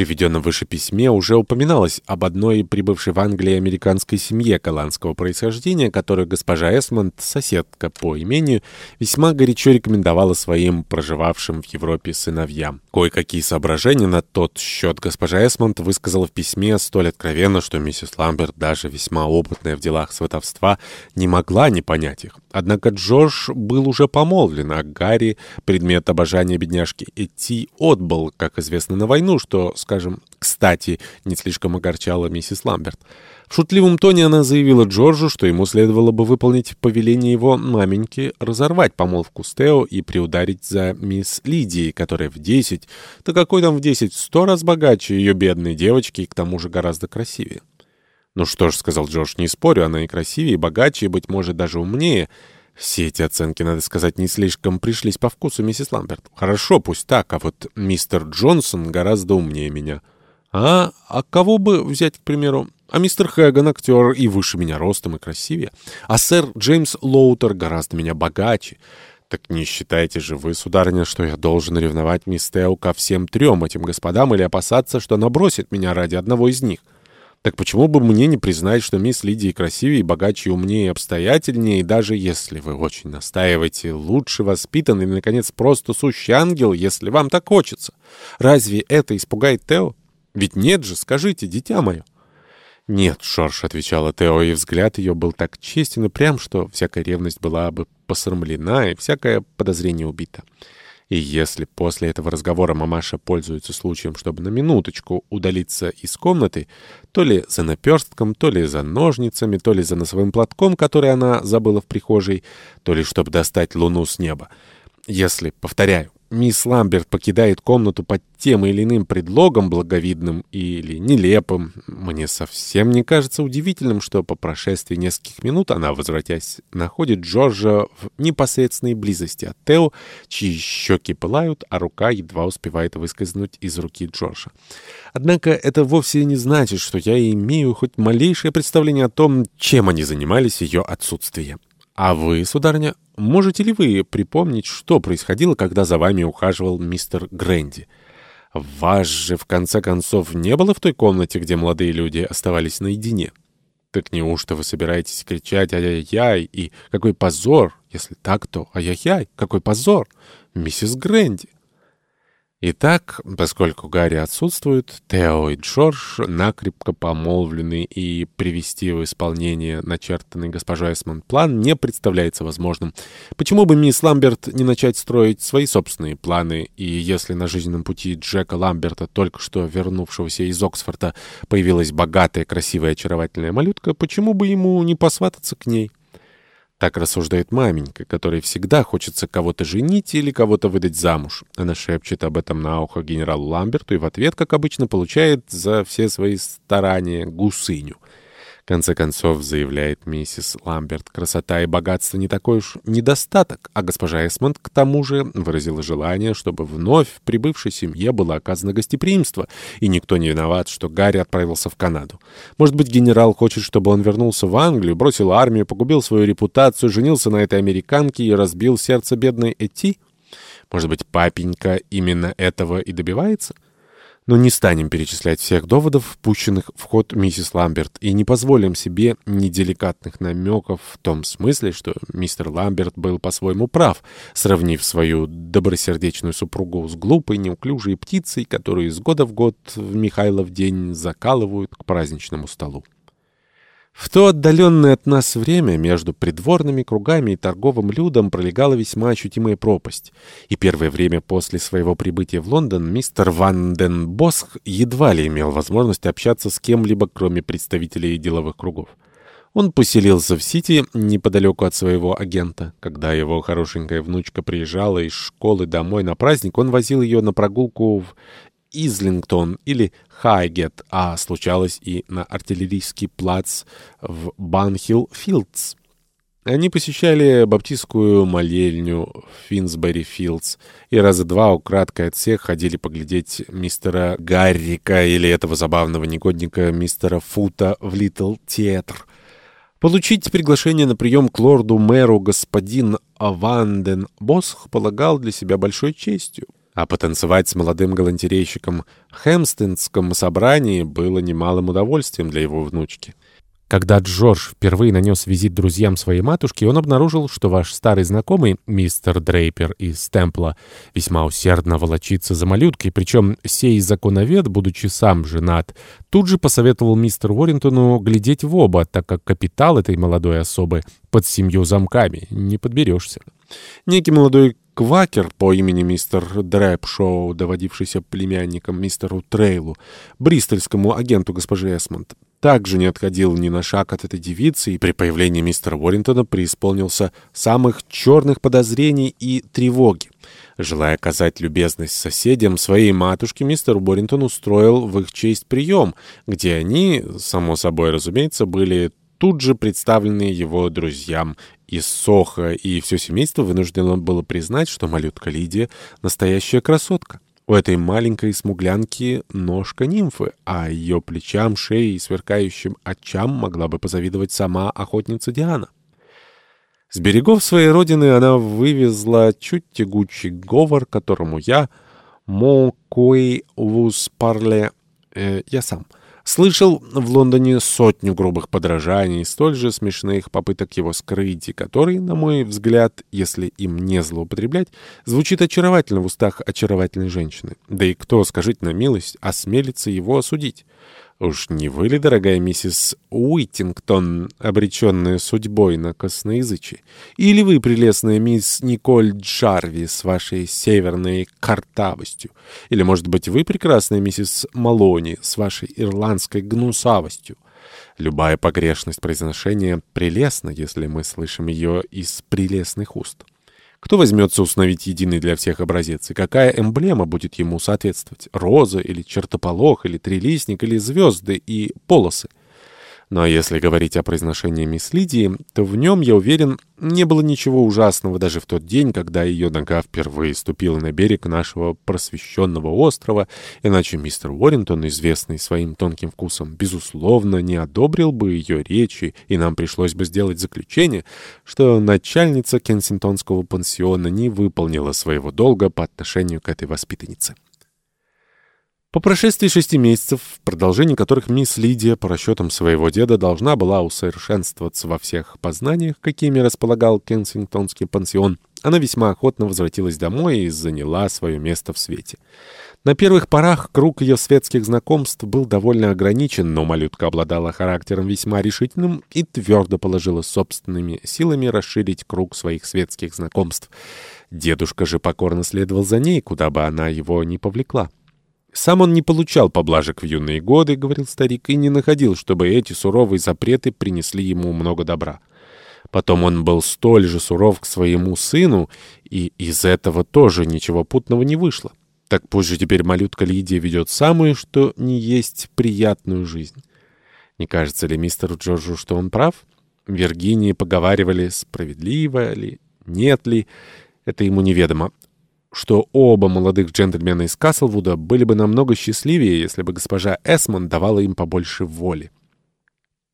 приведенном выше письме уже упоминалось об одной прибывшей в Англии американской семье голландского происхождения, которую госпожа Эсмонд, соседка по имению, весьма горячо рекомендовала своим проживавшим в Европе сыновьям. Кое-какие соображения на тот счет госпожа Эсмонд высказала в письме столь откровенно, что миссис Ламберт, даже весьма опытная в делах сватовства, не могла не понять их. Однако Джордж был уже помолвлен, а Гарри, предмет обожания бедняжки Эти, отбыл, как известно, на войну, что скажем, кстати, не слишком огорчала миссис Ламберт. В шутливом тоне она заявила Джорджу, что ему следовало бы выполнить повеление его маменьки разорвать помолвку с Тео и приударить за мисс Лидией, которая в десять, да какой там в десять, сто раз богаче ее бедной девочки и к тому же гораздо красивее. «Ну что ж», — сказал Джордж, — «не спорю, она и красивее, и богаче, и, быть может, даже умнее». Все эти оценки, надо сказать, не слишком пришлись по вкусу миссис Ламберт. Хорошо, пусть так, а вот мистер Джонсон гораздо умнее меня. А, а кого бы взять, к примеру? А мистер Хэган актер и выше меня ростом, и красивее. А сэр Джеймс Лоутер гораздо меня богаче. Так не считаете же вы, сударыня, что я должен ревновать мисс Тео ко всем трем этим господам или опасаться, что она бросит меня ради одного из них?» Так почему бы мне не признать, что мисс Лидия красивее, богаче, умнее и обстоятельнее, и даже если вы очень настаиваете, лучше воспитанный, и, наконец, просто сущий ангел, если вам так хочется? Разве это испугает Тео? Ведь нет же, скажите, дитя мое. «Нет, Шорш», — отвечала Тео, и взгляд ее был так честен и прям, что всякая ревность была бы посрамлена и всякое подозрение убито. И если после этого разговора мамаша пользуется случаем, чтобы на минуточку удалиться из комнаты, то ли за наперстком, то ли за ножницами, то ли за носовым платком, который она забыла в прихожей, то ли чтобы достать луну с неба. Если, повторяю, мисс Ламберт покидает комнату под тем или иным предлогом, благовидным или нелепым, мне совсем не кажется удивительным, что по прошествии нескольких минут она, возвратясь, находит Джорджа в непосредственной близости от Тео, чьи щеки пылают, а рука едва успевает выскользнуть из руки Джорджа. Однако это вовсе не значит, что я имею хоть малейшее представление о том, чем они занимались в ее отсутствие. А вы, сударыня, можете ли вы припомнить, что происходило, когда за вами ухаживал мистер Грэнди? Вас же, в конце концов, не было в той комнате, где молодые люди оставались наедине? Так неужто вы собираетесь кричать «ай-яй-яй» и «какой позор»? Если так, то «ай-яй-яй», «какой позор»? Миссис Грэнди. Итак, поскольку Гарри отсутствует, Тео и Джордж накрепко помолвлены, и привести в исполнение начертанный госпожой Эсмонд план не представляется возможным. Почему бы мисс Ламберт не начать строить свои собственные планы, и если на жизненном пути Джека Ламберта, только что вернувшегося из Оксфорда, появилась богатая, красивая, очаровательная малютка, почему бы ему не посвататься к ней? Так рассуждает маменька, которой всегда хочется кого-то женить или кого-то выдать замуж. Она шепчет об этом на ухо генералу Ламберту и в ответ, как обычно, получает за все свои старания гусыню конце концов, заявляет миссис Ламберт, красота и богатство не такой уж недостаток, а госпожа Эсмонд к тому же выразила желание, чтобы вновь в прибывшей семье было оказано гостеприимство, и никто не виноват, что Гарри отправился в Канаду. Может быть, генерал хочет, чтобы он вернулся в Англию, бросил армию, погубил свою репутацию, женился на этой американке и разбил сердце бедной Эти? Может быть, папенька именно этого и добивается? Но не станем перечислять всех доводов, пущенных в ход миссис Ламберт, и не позволим себе неделикатных намеков в том смысле, что мистер Ламберт был по-своему прав, сравнив свою добросердечную супругу с глупой, неуклюжей птицей, которую из года в год в Михайлов день закалывают к праздничному столу. В то отдаленное от нас время между придворными кругами и торговым людом пролегала весьма ощутимая пропасть, и первое время после своего прибытия в Лондон мистер Ванден Босх едва ли имел возможность общаться с кем-либо, кроме представителей деловых кругов. Он поселился в Сити неподалеку от своего агента. Когда его хорошенькая внучка приезжала из школы домой на праздник, он возил ее на прогулку в Излингтон или Хайгет, а случалось и на артиллерийский плац в Банхилл-Филдс. Они посещали баптистскую молельню Финсбери-Филдс и раза два украдкой от всех ходили поглядеть мистера Гаррика или этого забавного негодника мистера Фута в Литл-Театр. Получить приглашение на прием к лорду-мэру господин Ванден Босх полагал для себя большой честью. А потанцевать с молодым галантерейщиком в Хэмстендском собрании было немалым удовольствием для его внучки. Когда Джордж впервые нанес визит друзьям своей матушки, он обнаружил, что ваш старый знакомый, мистер Дрейпер из Темпла, весьма усердно волочится за малюткой, причем сей законовед, будучи сам женат, тут же посоветовал мистеру Уоррентону глядеть в оба, так как капитал этой молодой особы под семью замками не подберешься. Некий молодой квакер по имени мистер Дрэпшоу, доводившийся племянником мистеру Трейлу, бристольскому агенту госпожи Эсмонд, также не отходил ни на шаг от этой девицы и при появлении мистера Уоррентона преисполнился самых черных подозрений и тревоги. Желая оказать любезность соседям своей матушки, мистер Уоррентон устроил в их честь прием, где они, само собой разумеется, были тут же представлены его друзьям из Соха, и все семейство вынуждено было признать, что малютка Лидия — настоящая красотка. У этой маленькой смуглянки ножка нимфы, а ее плечам, шее и сверкающим очам могла бы позавидовать сама охотница Диана. С берегов своей родины она вывезла чуть тягучий говор, которому я, «Mon qui vous parle», э, я сам — Слышал в Лондоне сотню грубых подражаний, столь же смешных попыток его скрыть, и которые, на мой взгляд, если им не злоупотреблять, звучит очаровательно в устах очаровательной женщины. Да и кто, скажите на милость, осмелится его осудить? Уж не вы ли, дорогая миссис Уитингтон, обреченная судьбой на косноязычие? Или вы, прелестная мисс Николь Джарви с вашей северной картавостью? Или, может быть, вы, прекрасная миссис Малони с вашей ирландской гнусавостью? Любая погрешность произношения прелестна, если мы слышим ее из прелестных уст. Кто возьмется установить единый для всех образец, и какая эмблема будет ему соответствовать? Роза или чертополох, или трилистник, или звезды и полосы? Но если говорить о произношении мисс Лидии, то в нем, я уверен, не было ничего ужасного даже в тот день, когда ее нога впервые ступила на берег нашего просвещенного острова, иначе мистер Уоррентон, известный своим тонким вкусом, безусловно, не одобрил бы ее речи, и нам пришлось бы сделать заключение, что начальница кенсингтонского пансиона не выполнила своего долга по отношению к этой воспитаннице. По прошествии шести месяцев, в продолжении которых мисс Лидия, по расчетам своего деда, должна была усовершенствоваться во всех познаниях, какими располагал Кенсингтонский пансион, она весьма охотно возвратилась домой и заняла свое место в свете. На первых порах круг ее светских знакомств был довольно ограничен, но малютка обладала характером весьма решительным и твердо положила собственными силами расширить круг своих светских знакомств. Дедушка же покорно следовал за ней, куда бы она его ни повлекла. Сам он не получал поблажек в юные годы, — говорил старик, — и не находил, чтобы эти суровые запреты принесли ему много добра. Потом он был столь же суров к своему сыну, и из этого тоже ничего путного не вышло. Так пусть же теперь малютка Лидия ведет самую, что не есть приятную жизнь. Не кажется ли мистеру Джорджу, что он прав? Виргинии поговаривали, справедливо ли, нет ли, это ему неведомо что оба молодых джентльмена из Каслвуда были бы намного счастливее, если бы госпожа Эсмон давала им побольше воли.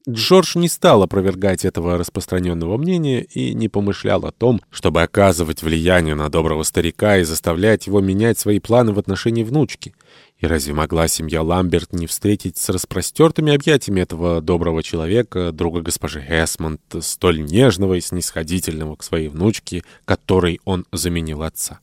Джордж не стал опровергать этого распространенного мнения и не помышлял о том, чтобы оказывать влияние на доброго старика и заставлять его менять свои планы в отношении внучки. И разве могла семья Ламберт не встретить с распростертыми объятиями этого доброго человека, друга госпожи Эсмонд, столь нежного и снисходительного к своей внучке, которой он заменил отца?